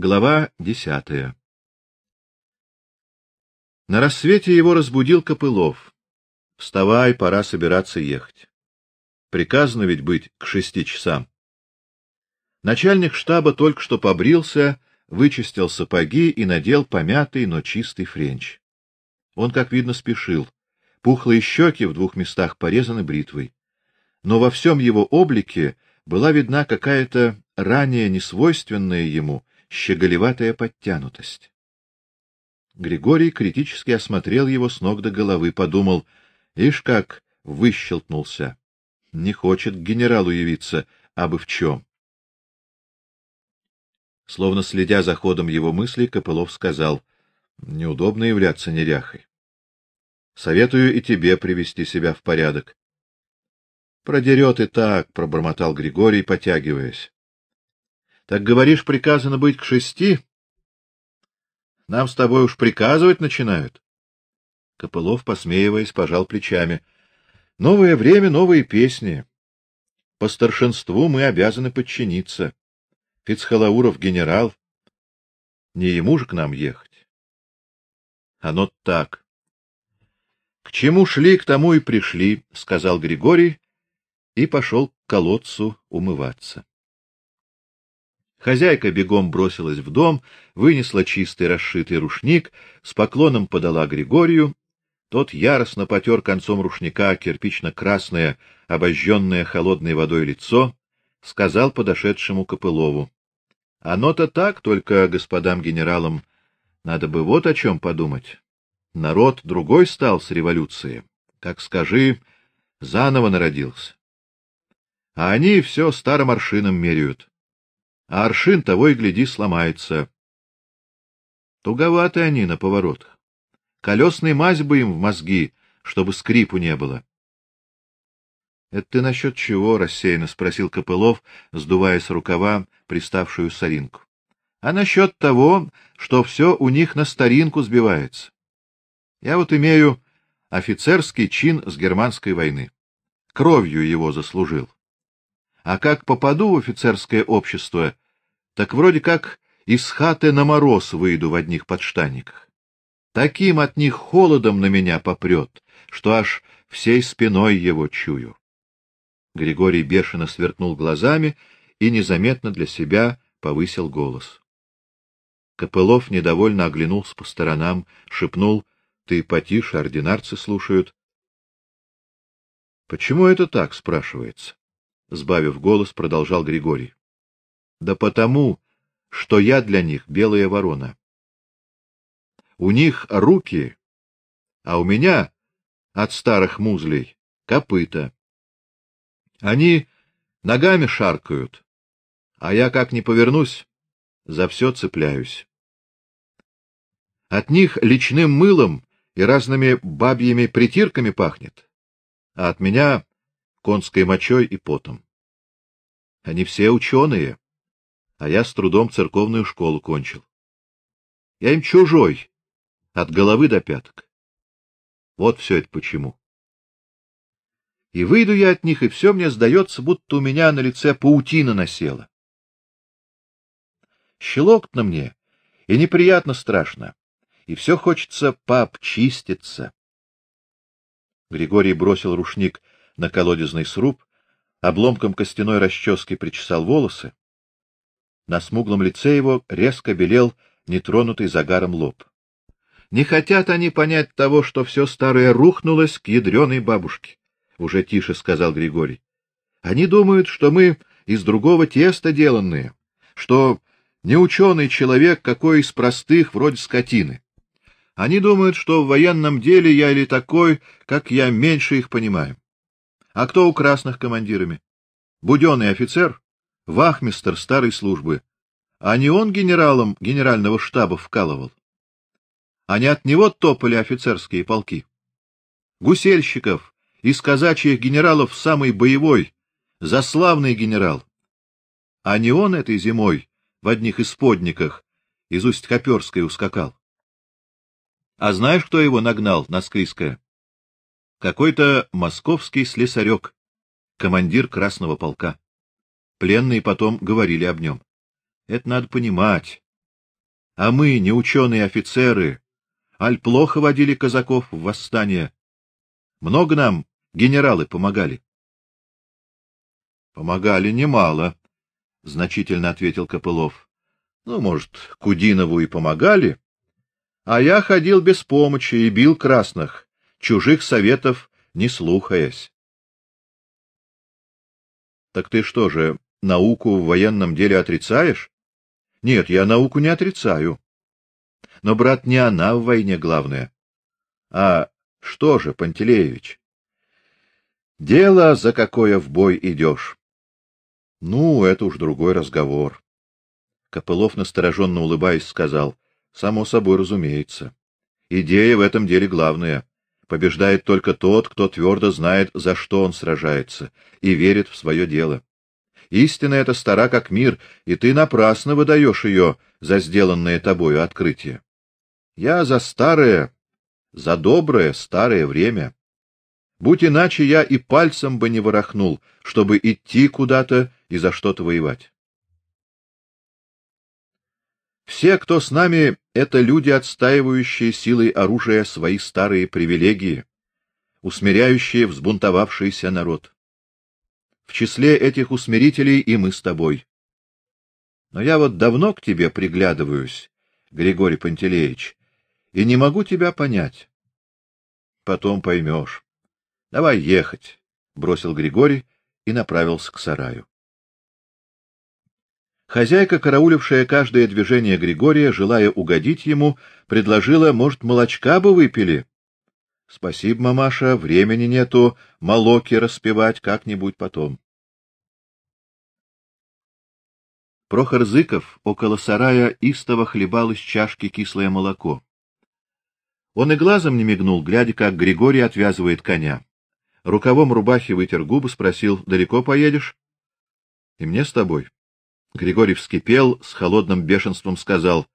Глава десятая На рассвете его разбудил Копылов. Вставай, пора собираться ехать. Приказано ведь быть к шести часам. Начальник штаба только что побрился, вычистил сапоги и надел помятый, но чистый френч. Он, как видно, спешил. Пухлые щеки в двух местах порезаны бритвой. Но во всем его облике была видна какая-то ранее несвойственная ему щеголеватая подтянутость. Григорий критически осмотрел его с ног до головы, подумал: "Ишь как выщелкнулся. Не хочет к генералу явиться, а бы в чем. Словно следя за ходом его мыслей, Копылов сказал: "Неудобно являться неряхой. Советую и тебе привести себя в порядок. Продерет и так, пробормотал Григорий, потягиваясь. Так говоришь, приказано быть к шести? Нам с тобой уж приказывать начинают. Копылов, посмеиваясь, пожал плечами. Новое время, новые песни. По старшинству мы обязаны подчиниться. Фицхалауров генерал, не ему же к нам ехать. Оно так. К чему шли, к тому и пришли, сказал Григорий и пошел к колодцу умываться. Хозяйка бегом бросилась в дом, вынесла чистый расшитый рушник, с поклоном подала Григорию. Тот яростно потер концом рушника кирпично-красное, обожженное холодной водой лицо, сказал подошедшему Копылову: "Оно-то так, только господам генералам надо бы вот о чем подумать. Народ другой стал с революции, как скажи, заново народился а они все старым аршином меряют. А аршин того и гляди сломается. Туговаты они на поворотах. Колесной мазь бы им в мозги, чтобы скрипу не было. Это ты насчет чего? рассеянно спросил Копылов, сдувая с рукава приставшую соринку. А насчет того, что все у них на старинку сбивается. Я вот имею офицерский чин с германской войны. Кровью его заслужил. А как попаду в офицерское общество, так вроде как из хаты на мороз выйду в одних подштанниках. Таким от них холодом на меня попрет, что аж всей спиной его чую. Григорий бешено сверкнул глазами и незаметно для себя повысил голос. Копылов недовольно оглянулся по сторонам, шепнул: "Ты потише, ординарцы слушают". Почему это так, спрашивается? Сбавив голос, продолжал Григорий. Да потому, что я для них белая ворона. У них руки, а у меня от старых музлей копыта. Они ногами шаркают, а я как ни повернусь, за все цепляюсь. От них личным мылом и разными бабьими притирками пахнет, а от меня конской мочой и потом. Они все ученые, а я с трудом церковную школу кончил. Я им чужой, от головы до пяток. Вот все это почему. И выйду я от них, и все мне сдается, будто у меня на лице паутина насела. Щелокно мне, и неприятно страшно, и все хочется пообчиститься. Григорий бросил рушник на колодезный сруб, обломком костяной расчески причесал волосы. На смуглом лице его резко белел нетронутый загаром лоб. Не хотят они понять того, что все старое рухнулось к ядреной бабушке, уже тише сказал Григорий. Они думают, что мы из другого теста деланные, что не ученый человек, какой из простых, вроде скотины. Они думают, что в военном деле я или такой, как я, меньше их понимаю. А кто у красных командирами? Буденный офицер, вахмистр старой службы. А не он генералом генерального штаба вкалывал. А не от него топали офицерские полки. Гусельщиков из казачьих генералов самый боевой, заславный генерал. А не он этой зимой в одних исподниках из Усть-Хоперской ускакал. А знаешь, кто его нагнал на Скриское? Какой-то московский слесарек, командир Красного полка. Пленные потом говорили об нем. Это надо понимать. А мы, не ученые офицеры, аль плохо водили казаков в восстание. Много нам генералы помогали. Помогали немало, значительно ответил Копылов. Ну, может, Кудинову и помогали, а я ходил без помощи и бил красных, чужих советов не слухаясь. Так ты что же, науку в военном деле отрицаешь? Нет, я науку не отрицаю. Но брат не она в войне главное. А что же, Пантелеевич? Дело, за какое в бой идешь. Ну, это уж другой разговор. Копылов настороженно улыбаясь сказал: "Само собой, разумеется. Идея в этом деле главная. Побеждает только тот, кто твердо знает, за что он сражается, и верит в свое дело. Истина эта стара как мир, и ты напрасно выдаешь ее за сделанное тобою открытие. Я за старое, за доброе старое время. Будь иначе, я и пальцем бы не ворохнул, чтобы идти куда-то и за что-то воевать. Все, кто с нами, это люди, отстаивающие силой оружия свои старые привилегии, усмиряющие взбунтовавшийся народ. В числе этих усмирителей и мы с тобой. Но я вот давно к тебе приглядываюсь, Григорий Пантелеич, и не могу тебя понять. Потом поймешь. Давай ехать, бросил Григорий и направился к сараю. Хозяйка, караулившая каждое движение Григория, желая угодить ему, предложила, может, молочка бы выпили. Спасибо, мамаша, времени нету, молоки распевать как-нибудь потом. Прохор Зыков около сарая истово хлебал из чашки кислое молоко. Он и глазом не мигнул, глядя, как Григорий отвязывает коня. Рукавом рубахи вытер губы, спросил: "Далеко поедешь?" "И мне с тобой". Григорий вскипел, с холодным бешенством сказал: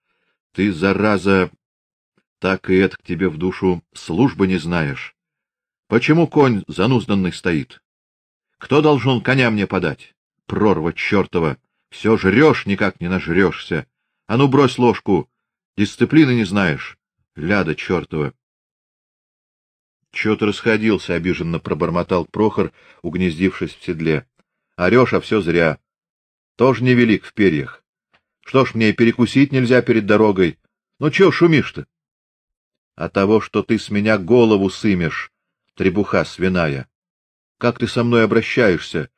"Ты зараза, так и это к тебе в душу службы не знаешь. Почему конь занузданный стоит? Кто должен коня мне подать? Прорва чертова! Все жрешь, никак не нажрешься. А ну брось ложку, дисциплины не знаешь, ляда чертова!" Чего ты расходился, обиженно пробормотал Прохор, угнездившись в седле. Орешь, а все зря тоже невелик в перьях. Что ж мне перекусить нельзя перед дорогой? Ну чё шумишь-то? А того, что ты с меня голову сымешь, требуха свиная. Как ты со мной обращаешься?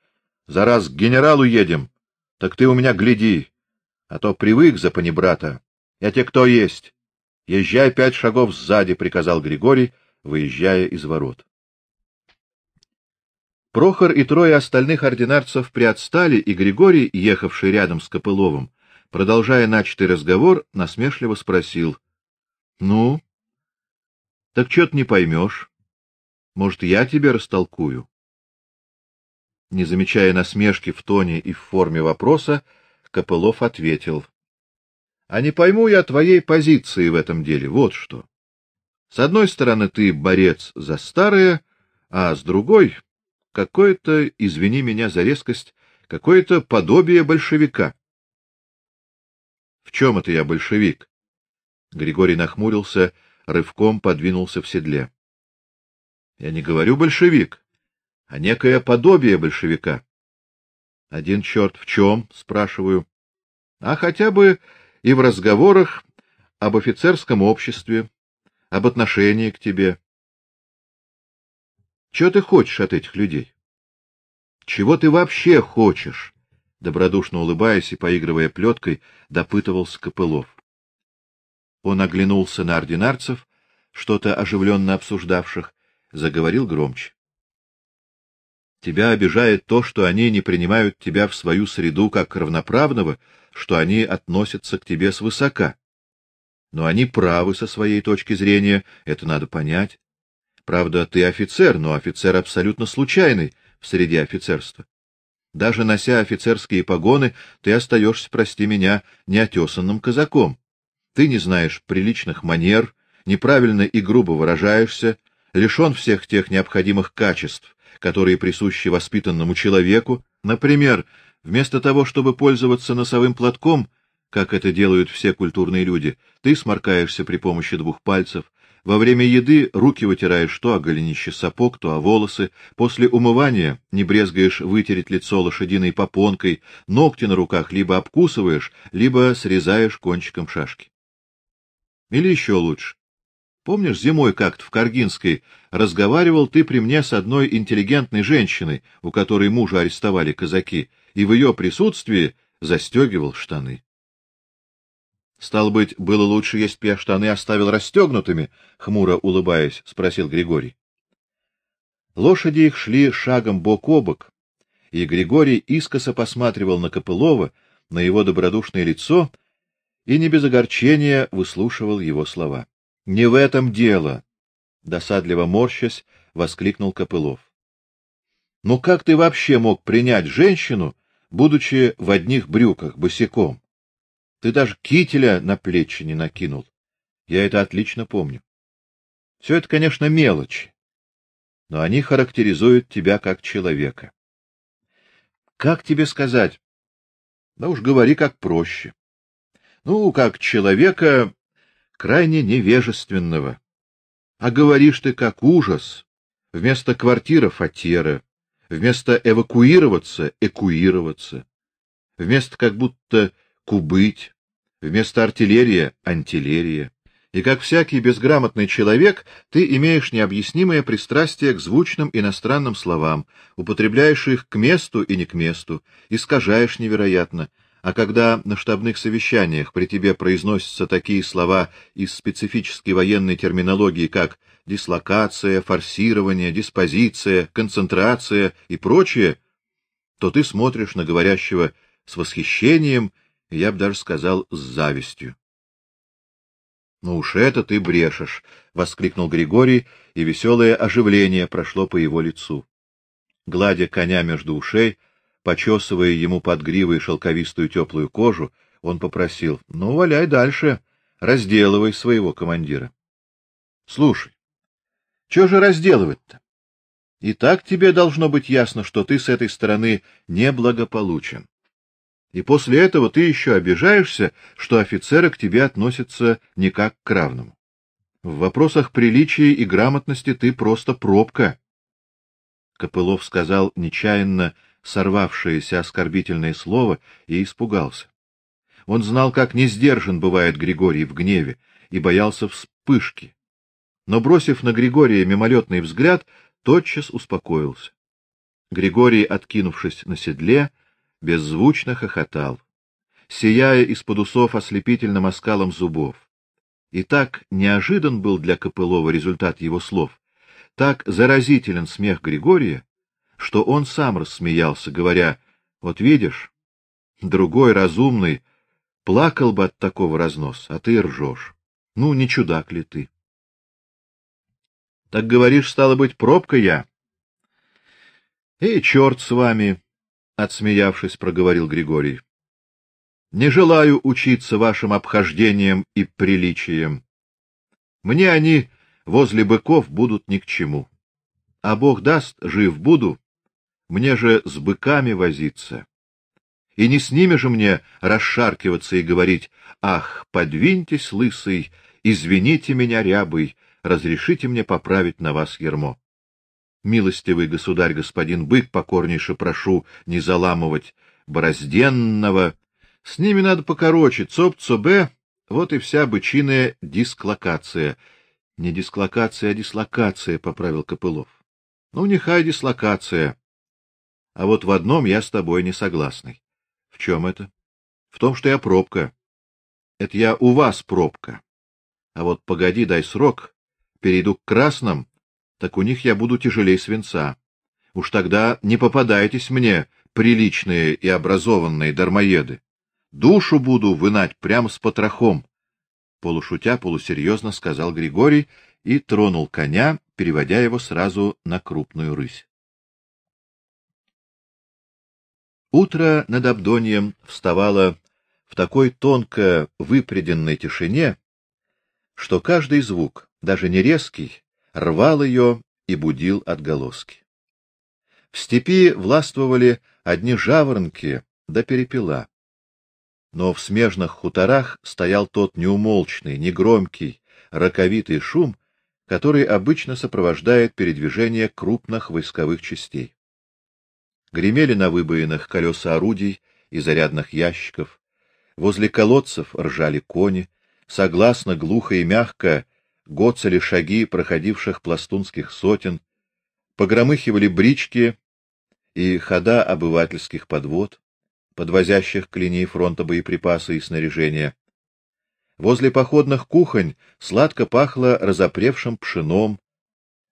За раз к генералу едем, так ты у меня гляди, а то привык за панибрата. Я те кто есть. Езжай пять шагов сзади, приказал Григорий, выезжая из ворот. Прохор и трое остальных ординарцев приотстали, и Григорий, ехавший рядом с Копыловым, продолжая начатый разговор, насмешливо спросил: "Ну, так что ты не поймешь? Может, я тебе растолкую?" Не замечая насмешки в тоне и в форме вопроса, Копылов ответил: "А не пойму я твоей позиции в этом деле. Вот что. С одной стороны, ты борец за старое, а с другой какое-то, извини меня за резкость, какое-то подобие большевика. В чем это я большевик? Григорий нахмурился, рывком подвинулся в седле. Я не говорю большевик, а некое подобие большевика. Один черт в чем, спрашиваю. А хотя бы и в разговорах об офицерском обществе, об отношении к тебе. Что ты хочешь от этих людей? Чего ты вообще хочешь? Добродушно улыбаясь и поигрывая плеткой, допытывался Копылов. Он оглянулся на ординарцев, что-то оживленно обсуждавших, заговорил громче. Тебя обижает то, что они не принимают тебя в свою среду как равноправного, что они относятся к тебе свысока. Но они правы со своей точки зрения, это надо понять. Правда, ты офицер, но офицер абсолютно случайный в среде офицерства. Даже нося офицерские погоны, ты остаешься, прости меня, неотесанным казаком. Ты не знаешь приличных манер, неправильно и грубо выражаешься, лишен всех тех необходимых качеств, которые присущи воспитанному человеку. Например, вместо того, чтобы пользоваться носовым платком, как это делают все культурные люди. Ты сморкаешься при помощи двух пальцев, во время еды руки вытираешь то о голенище сапог, то о волосы, после умывания не брезгаешь вытереть лицо лошадиной попонкой, ногти на руках либо обкусываешь, либо срезаешь кончиком шашки. Или еще лучше. Помнишь, зимой как-то в Каргинской разговаривал ты при мне с одной интеллигентной женщиной, у которой мужа арестовали казаки, и в ее присутствии застегивал штаны. Стало быть, было лучше, если бы я штаны оставил расстегнутыми, хмуро улыбаясь, спросил Григорий. Лошади их шли шагом бок о бок, и Григорий искоса посматривал на Копылова, на его добродушное лицо и не без огорчения выслушивал его слова. Не в этом дело, досадливо морщась, воскликнул Копылов. Ну как ты вообще мог принять женщину, будучи в одних брюках босиком? Ты даже кителя на плечи не накинул. Я это отлично помню. Все это, конечно, мелочи, но они характеризуют тебя как человека. Как тебе сказать? Да уж говори как проще. Ну, как человека крайне невежественного. А говоришь ты как ужас. Вместо квартира фатера, вместо эвакуироваться экуироваться, вместо как будто кубыть, Вместо артиллерия — антиллерия. И как всякий безграмотный человек, ты имеешь необъяснимое пристрастие к звучным иностранным словам, употребляешь их к месту и не к месту, искажаешь невероятно. А когда на штабных совещаниях при тебе произносятся такие слова из специфической военной терминологии, как дислокация, форсирование, диспозиция, концентрация и прочее, то ты смотришь на говорящего с восхищением я бы даже сказал, с завистью. Ну уж это ты брешешь, воскликнул Григорий, и веселое оживление прошло по его лицу. Гладя коня между ушей, почесывая ему под гривой шелковистую теплую кожу, он попросил: "Ну, валяй дальше, разделывай своего командира". Слушай, что же разделывать-то? И так тебе должно быть ясно, что ты с этой стороны неблагополучен. И после этого ты еще обижаешься, что офицеры к тебе относятся не как к равному. В вопросах приличия и грамотности ты просто пробка. Копылов сказал нечаянно сорвавшееся оскорбительное слово и испугался. Он знал, как несдержан бывает Григорий в гневе, и боялся вспышки. Но бросив на Григория мимолетный взгляд, тотчас успокоился. Григорий, откинувшись на седле, беззвучно хохотал, сияя из-под усов ослепительным оскалом зубов. И так неожидан был для Копылова результат его слов, так заразителен смех Григория, что он сам рассмеялся, говоря: "Вот видишь, другой разумный плакал бы от такого разноса, а ты ржешь. Ну, не чудак ли ты?" Так говоришь, стало быть, пробка я. И черт с вами, отсмеявшись, проговорил Григорий. Не желаю учиться вашим обхождениям и приличиям. Мне они возле быков будут ни к чему. А Бог даст, жив буду, мне же с быками возиться. И не с ними же мне расшаркиваться и говорить: "Ах, подвиньтесь, лысый, извините меня, рябый, разрешите мне поправить на вас ермо". Милостивый государь, господин бык, покорнейше прошу не заламывать борозденного. С ними надо покороче, цоп-цобе, вот и вся бычиная дисклокация. Не дисклокация, а дислокация, поправил Копылов. Ну, нехай дислокация. А вот в одном я с тобой не согласный. В чем это? В том, что я пробка. Это я у вас пробка. А вот погоди, дай срок, перейду к красным, так у них я буду тяжелей свинца. Уж тогда не попадайтесь мне, приличные и образованные дармоеды. Душу буду вынать прямо с потрохом. Полушутя, полусерьезно сказал Григорий и тронул коня, переводя его сразу на крупную рысь. Утро над Абдонием вставало в такой тонко выпряденной тишине, что каждый звук, даже не резкий, рвал ее и будил отголоски. В степи властвовали одни жаворонки да перепела. но в смежных хуторах стоял тот неумолчный, негромкий, роковитый шум, который обычно сопровождает передвижение крупных войсковых частей. Гремели на выбоинах колеса орудий и зарядных ящиков, возле колодцев ржали кони, согласно глухо и мягко гоцали шаги проходивших пластунских сотен, погромыхивали брички и хода обывательских подвод, подвозящих к линии фронта боеприпасы и снаряжение. Возле походных кухонь сладко пахло разопревшим пшеном,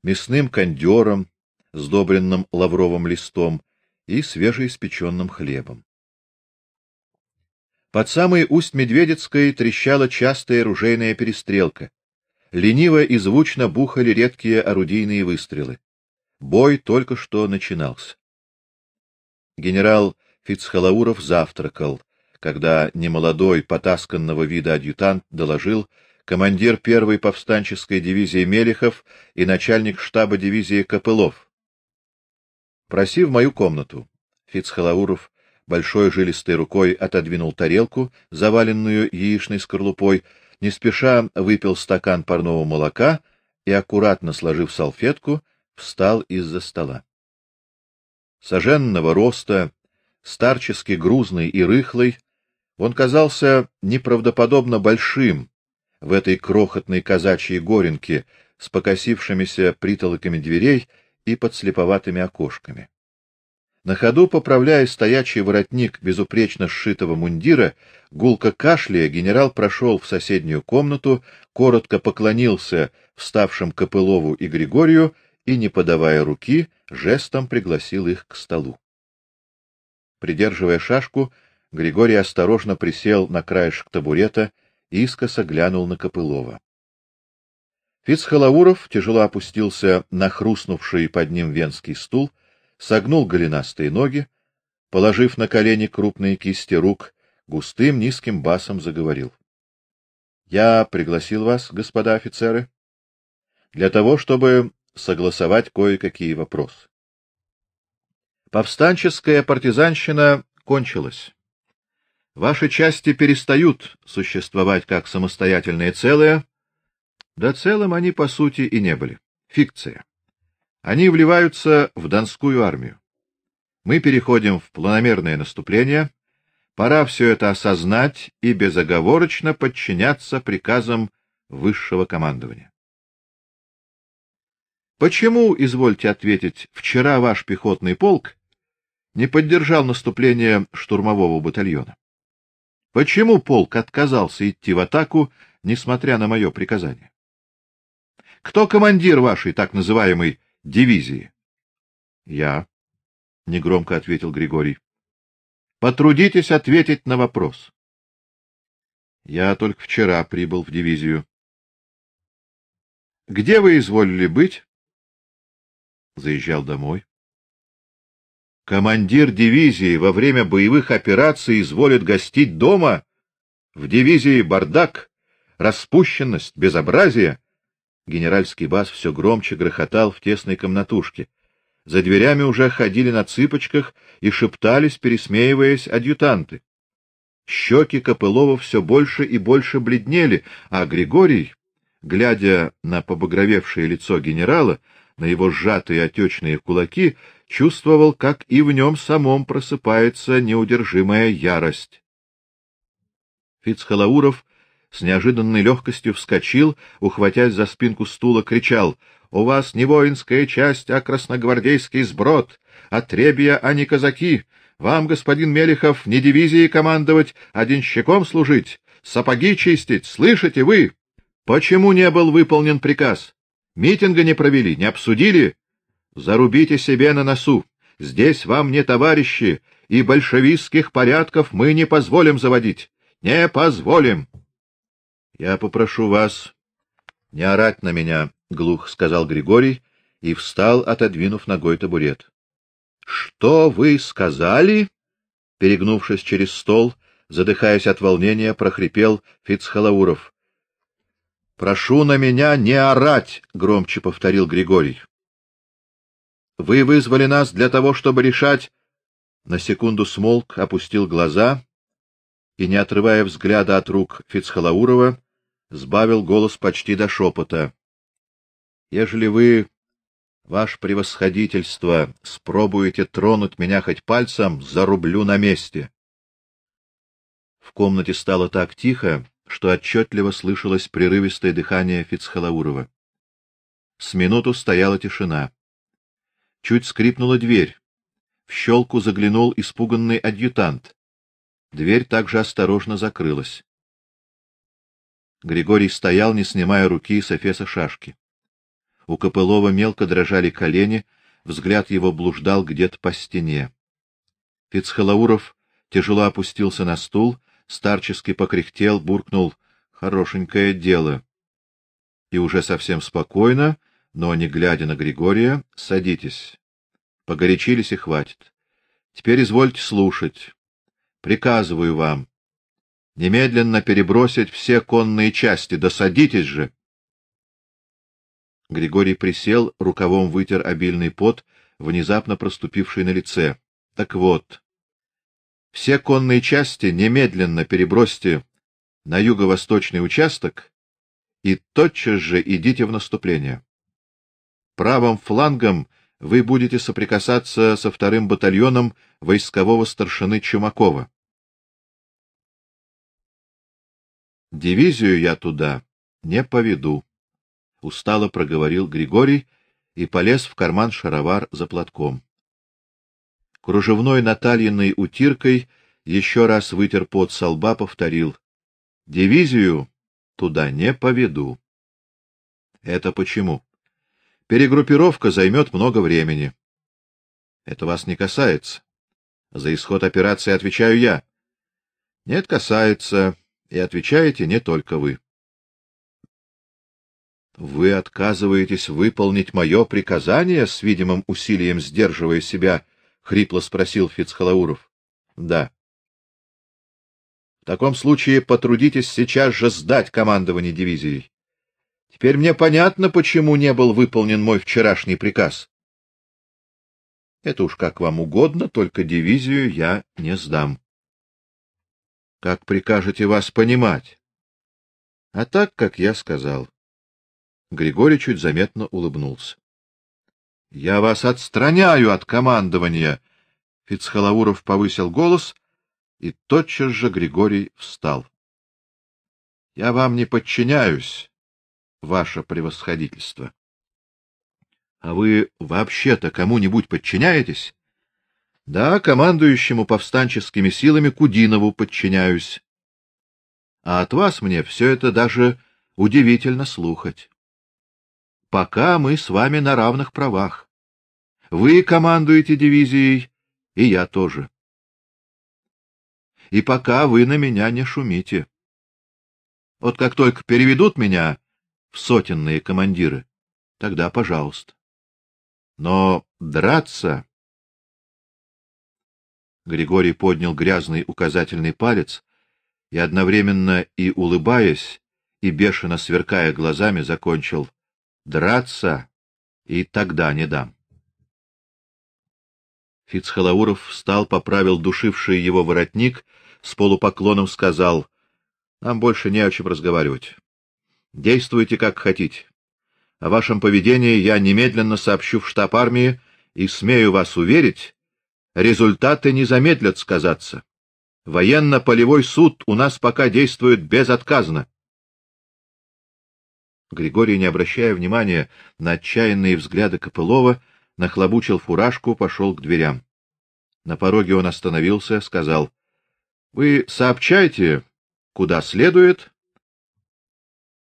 мясным кондером, сдобренным лавровым листом и свежеиспеченным хлебом. Под самой усть Медведицкой трещала частая ружейная перестрелка. Лениво и звучно бухали редкие орудийные выстрелы. Бой только что начинался. Генерал Фицхалауров завтракал, когда немолодой, потасканного вида адъютант доложил командир первой повстанческой дивизии Мелехов и начальник штаба дивизии Копылов. Проси в мою комнату. Фицхалауров большой жилистой рукой отодвинул тарелку, заваленную яичной скорлупой, не спеша выпил стакан парного молока и аккуратно сложив салфетку, встал из-за стола. Соженного роста, старчески грузный и рыхлый, он казался неправдоподобно большим в этой крохотной казачьей горенке с покосившимися притолоками дверей и подслеповатыми окошками. На ходу, поправляя стоячий воротник безупречно сшитого мундира, гулко кашляя, генерал прошел в соседнюю комнату, коротко поклонился вставшим Копылову и Григорию и, не подавая руки, жестом пригласил их к столу. Придерживая шашку, Григорий осторожно присел на краешек табурета и искоса глянул на Копылова. Фицхалауров тяжело опустился на хрустнувший под ним венский стул, согнул голенастые ноги, положив на колени крупные кисти рук, густым низким басом заговорил: "Я пригласил вас, господа офицеры, для того, чтобы согласовать кое-какие вопросы. Повстанческая партизанщина кончилась. Ваши части перестают существовать как самостоятельное целое, да целым они по сути и не были. Фикция. Они вливаются в Донскую армию. Мы переходим в планомерное наступление. Пора все это осознать и безоговорочно подчиняться приказам высшего командования. Почему, извольте ответить, вчера ваш пехотный полк не поддержал наступление штурмового батальона? Почему полк отказался идти в атаку, несмотря на мое приказание? Кто командир вашей так называемой дивизии? Я, негромко ответил Григорий. Потрудитесь ответить на вопрос. Я только вчера прибыл в дивизию. Где вы изволили быть? Заезжал домой. Командир дивизии во время боевых операций изволит гостить дома. В дивизии бардак, распущенность, безобразие. Генеральский бас все громче грохотал в тесной комнатушке. За дверями уже ходили на цыпочках и шептались, пересмеиваясь, адъютанты. Щеки Копылова все больше и больше бледнели, а Григорий, глядя на побагровевшее лицо генерала, на его сжатые отечные кулаки, чувствовал, как и в нем самом просыпается неудержимая ярость. Фицхалауров с неожиданной легкостью вскочил, ухватясь за спинку стула, кричал: "У вас не воинская часть, а красногвардейский сброд, отребья, а не казаки. Вам, господин Мелехов, не дивизией командовать, а денщиком служить, сапоги чистить, слышите вы? Почему не был выполнен приказ? Митинга не провели, не обсудили? Зарубите себе на носу. Здесь вам не товарищи, и большевистских порядков мы не позволим заводить. Не позволим. Я попрошу вас не орать на меня, глух сказал Григорий и встал, отодвинув ногой табурет. Что вы сказали? перегнувшись через стол, задыхаясь от волнения, прохрипел Фицхалауров. Прошу на меня не орать, громче повторил Григорий. Вы вызвали нас для того, чтобы решать. На секунду смолк, опустил глаза, и, не отрывая взгляда от рук Фицхалаурова, сбавил голос почти до шепота. — Ежели вы, ваше превосходительство, спробуете тронуть меня хоть пальцем, зарублю на месте. В комнате стало так тихо, что отчетливо слышалось прерывистое дыхание Фицхалаурова. С минуту стояла тишина. Чуть скрипнула дверь. В щелку заглянул испуганный адъютант. Дверь также осторожно закрылась. Григорий стоял, не снимая руки с эфеса шашки. У Копылова мелко дрожали колени, взгляд его блуждал где-то по стене. Фицхалауров тяжело опустился на стул, старчески покряхтел, буркнул: "Хорошенькое дело". И уже совсем спокойно, но не глядя на Григория: "Садитесь. Погорячились и хватит. Теперь извольте слушать. Приказываю вам немедленно перебросить все конные части, да садитесь же". Григорий присел, рукавом вытер обильный пот, внезапно проступивший на лице. Так вот, все конные части немедленно перебросьте на юго-восточный участок и тотчас же идите в наступление. Правым флангом вы будете соприкасаться со вторым батальоном войскового старшины Чумакова. Дивизию я туда не поведу, устало проговорил Григорий и полез в карман шаровар за платком кружевной Натальиной утиркой еще раз вытер пот со лба, повторил: "Дивизию туда не поведу". Это почему? Перегруппировка займет много времени. Это вас не касается. За исход операции отвечаю я. Нет, касается, и отвечаете не только вы. Вы отказываетесь выполнить мое приказание, с видимым усилием сдерживая себя, хрипло спросил Фицхалауров. Да. В таком случае потрудитесь сейчас же сдать командование дивизией. Теперь мне понятно, почему не был выполнен мой вчерашний приказ. Это уж как вам угодно, только дивизию я не сдам. Как прикажете вас понимать? А так, как я сказал. Григорий чуть заметно улыбнулся. Я вас отстраняю от командования. Фицхалауров повысил голос, и тотчас же Григорий встал. Я вам не подчиняюсь, ваше превосходительство. А вы вообще-то кому-нибудь подчиняетесь? Да, командующему повстанческими силами Кудинову подчиняюсь. А от вас мне все это даже удивительно слухать. Пока мы с вами на равных правах. Вы командуете дивизией, и я тоже. И пока вы на меня не шумите. Вот как только переведут меня в сотенные командиры, тогда, пожалуйста. Но драться Григорий поднял грязный указательный палец и одновременно и улыбаясь, и бешено сверкая глазами, закончил: драться и тогда не дам. Фицхалауров встал, поправил душивший его воротник, с полупоклоном сказал: "Нам больше не о чем разговаривать. Действуйте как хотите. О вашем поведении я немедленно сообщу в штаб армии и смею вас уверить, результаты не замедлят сказаться. Военно-полевой суд у нас пока действует безотказно. Григорий, не обращая внимания на отчаянные взгляды Копылова, нахлобучил фуражку, пошел к дверям. На пороге он остановился, сказал: "Вы сообщайте, куда следует,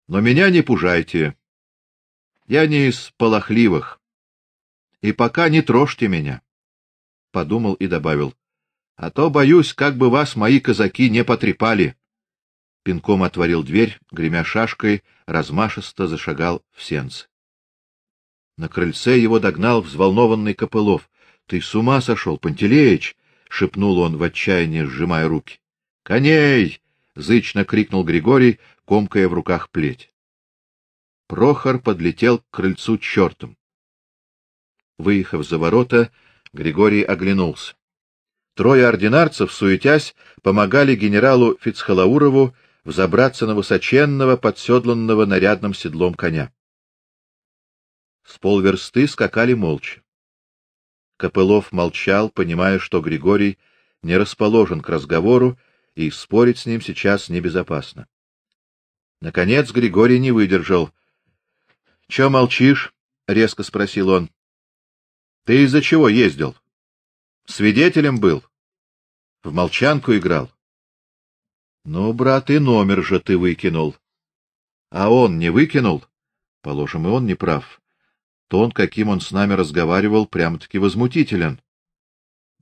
но меня не пужайте. Я не из полохливых. И пока не трожьте меня". Подумал и добавил: "А то боюсь, как бы вас мои казаки не потрепали" пинком отворил дверь, гремя шашкой, размашисто зашагал в сенц. На крыльце его догнал взволнованный Копылов. Ты с ума сошел, Пантелеич, шепнул он в отчаянии, сжимая руки. Коней! зычно крикнул Григорий, комкая в руках плеть. Прохор подлетел к крыльцу чертом. Выехав за ворота, Григорий оглянулся. Трое ординарцев, суетясь, помогали генералу Фицхалаурову взобраться на высоченного, подседланного нарядным седлом коня. С полверсты скакали молча. Копылов молчал, понимая, что Григорий не расположен к разговору, и спорить с ним сейчас небезопасно. Наконец Григорий не выдержал. — Чё молчишь? — резко спросил он. — Ты из-за чего ездил? Свидетелем был? В молчанку играл? — Ну, брат, и номер же ты выкинул. — А он не выкинул? Положим, и он не прав. Тон, каким он с нами разговаривал, прямо-таки возмутителен.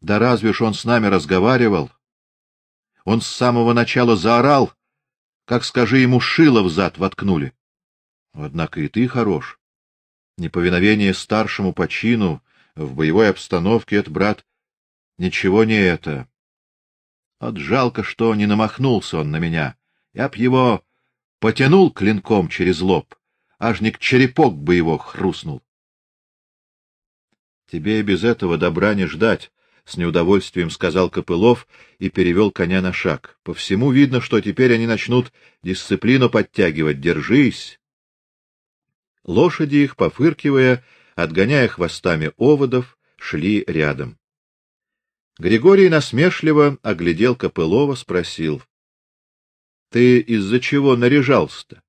Да разве ж он с нами разговаривал? Он с самого начала заорал, как, скажи ему, шило в зад воткнули. Однако и ты хорош. Неповиновение старшему по чину в боевой обстановке — это, брат, ничего не это. Вот жалко, что не намахнулся он на меня. Я б его потянул клинком через лоб, аж не к черепок бы его хрустнул. Тебе и без этого добра не ждать, с неудовольствием сказал Копылов и перевел коня на шаг. По всему видно, что теперь они начнут дисциплину подтягивать. Держись. Лошади их, пофыркивая, отгоняя хвостами оводов, шли рядом. Григорий насмешливо оглядел Копылова, спросил: "Ты из-за чего наряжался-то?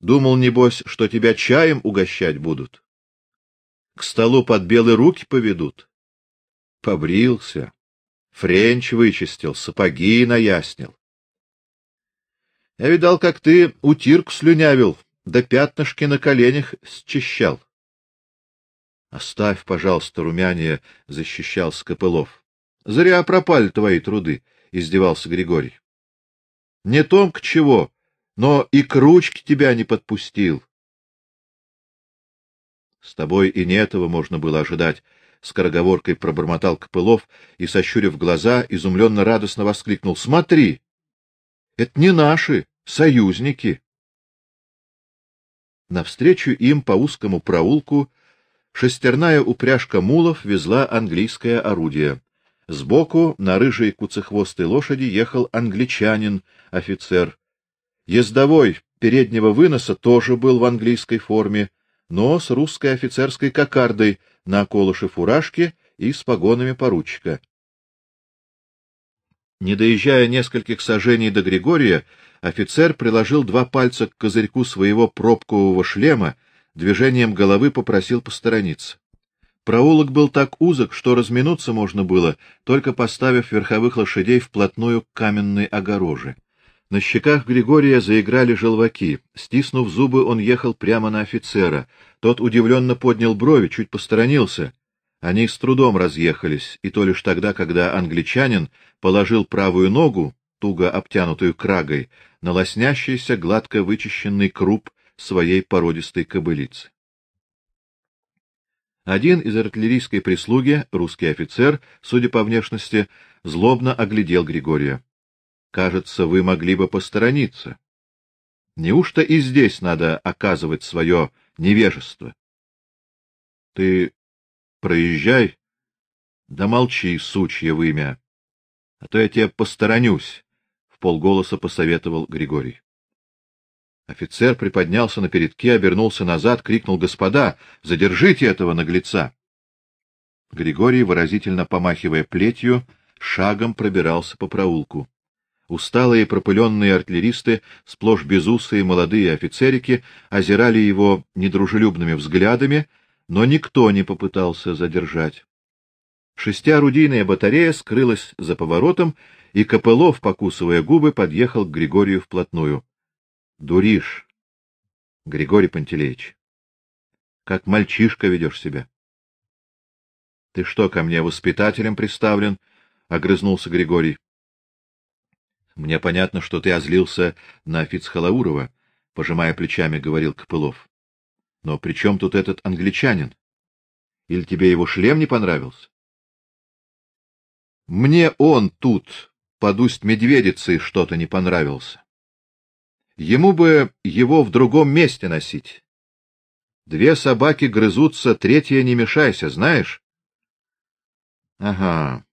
Думал небось, что тебя чаем угощать будут? К столу под белые руки поведут?" Побрился, френч вычистил, сапоги наяснил. Я видал, как ты утирку слюнявил, да пятнышки на коленях счищал. Оставь, пожалуйста, румяние, защищался Копылов. Зря пропали твои труды, издевался Григорий. Не том к чего, но и к ручке тебя не подпустил. С тобой и не этого можно было ожидать, скороговоркой пробормотал Копылов и сощурив глаза, изумленно радостно воскликнул: "Смотри! Это не наши, союзники". Навстречу им по узкому проулку шестерная упряжка мулов везла английское орудие. Сбоку на рыжей куцехвостой лошади ехал англичанин, офицер. Ездовой переднего выноса тоже был в английской форме, но с русской офицерской кокардой на колыше фуражки и с погонами поручика. Не доезжая нескольких сажений до Григория, офицер приложил два пальца к козырьку своего пробкового шлема, движением головы попросил посторониться. Проулок был так узок, что разминуться можно было, только поставив верховых лошадей вплотную к каменной огороже. На щеках Григория заиграли желваки. Стиснув зубы, он ехал прямо на офицера. Тот удивленно поднял брови, чуть посторонился. Они с трудом разъехались, и то лишь тогда, когда англичанин положил правую ногу, туго обтянутую крагой, на лоснящийся гладко вычищенный круп своей породистой кобылицы. Один из артиллерийской прислуги, русский офицер, судя по внешности, злобно оглядел Григория. Кажется, вы могли бы посторониться. Неужто и здесь надо оказывать свое невежество? Ты проезжай, да молчи, сучье вымя, а то я тебе посторонюсь, в полголоса посоветовал Григорий. Офицер приподнялся на передке, обернулся назад, крикнул: "Господа, задержите этого наглеца!" Григорий, выразительно помахивая плетью, шагом пробирался по проулку. Усталые пропыленные артиллеристы, сплошь безусые молодые офицерики, озирали его недружелюбными взглядами, но никто не попытался задержать. Шестиорудийная батарея скрылась за поворотом, и Копылов, покусывая губы, подъехал к Григорию вплотную. — Дуришь, Григорий Пантелеич. Как мальчишка ведешь себя. — Ты что, ко мне воспитателем приставлен? — огрызнулся Григорий. Мне понятно, что ты озлился на Фицхалаурова, пожимая плечами, говорил Копылов. Но при чем тут этот англичанин? Или тебе его шлем не понравился? Мне он тут под усть медведицей что-то не понравился. Ему бы его в другом месте носить. Две собаки грызутся, третья не мешайся, знаешь? Ага.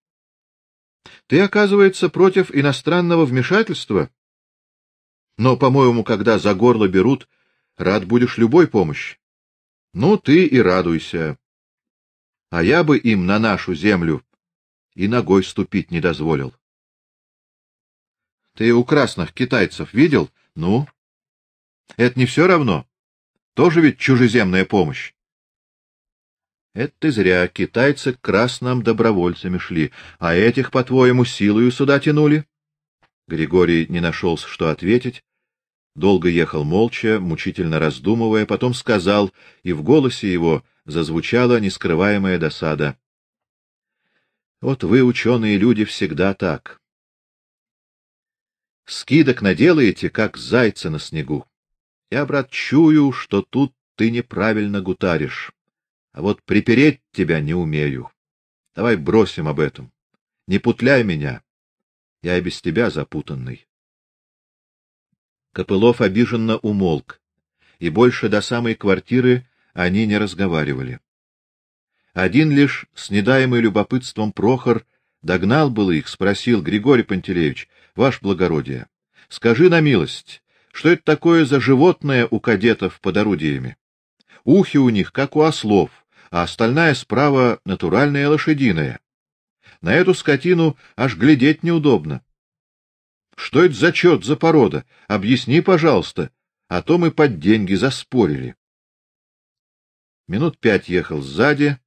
Ты, оказывается, против иностранного вмешательства? Но, по-моему, когда за горло берут, рад будешь любой помощи. Ну, ты и радуйся. А я бы им на нашу землю и ногой ступить не дозволил. Ты у красных китайцев видел? Ну? Это не все равно. Тоже ведь чужеземная помощь. Это ты зря, китайцы к красным добровольцами шли, а этих, по-твоему, силою сюда тянули? Григорий не нашелся, что ответить, долго ехал молча, мучительно раздумывая, потом сказал, и в голосе его зазвучала нескрываемая досада: "Вот вы, ученые люди, всегда так. Скидок наделаете, как зайца на снегу. Я, брат, чую, что тут ты неправильно гутаришь. А вот припереть тебя не умею. Давай бросим об этом. Не путляй меня. Я и без тебя запутанный. Копылов обиженно умолк, и больше до самой квартиры они не разговаривали. Один лишь с недаемой любопытством Прохор догнал было их, спросил: "Григорий Пантелеевич, ваше благородие, скажи на милость, что это такое за животное у кадетов под орудиями? Ухи у них как у ослов, а остальная справа натуральная лошадиная. На эту скотину аж глядеть неудобно. Что это за чёрт за порода? Объясни, пожалуйста, а то мы под деньги заспорили. Минут пять ехал сзади,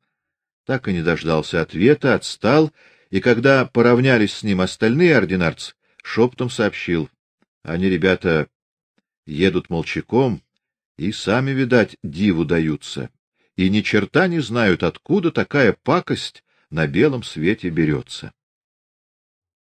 так и не дождался ответа, отстал, и когда поравнялись с ним остальные ординарцы, шепотом сообщил: они, ребята, едут молчаком и сами, видать, диву даются и ни черта не знают, откуда такая пакость на белом свете берется.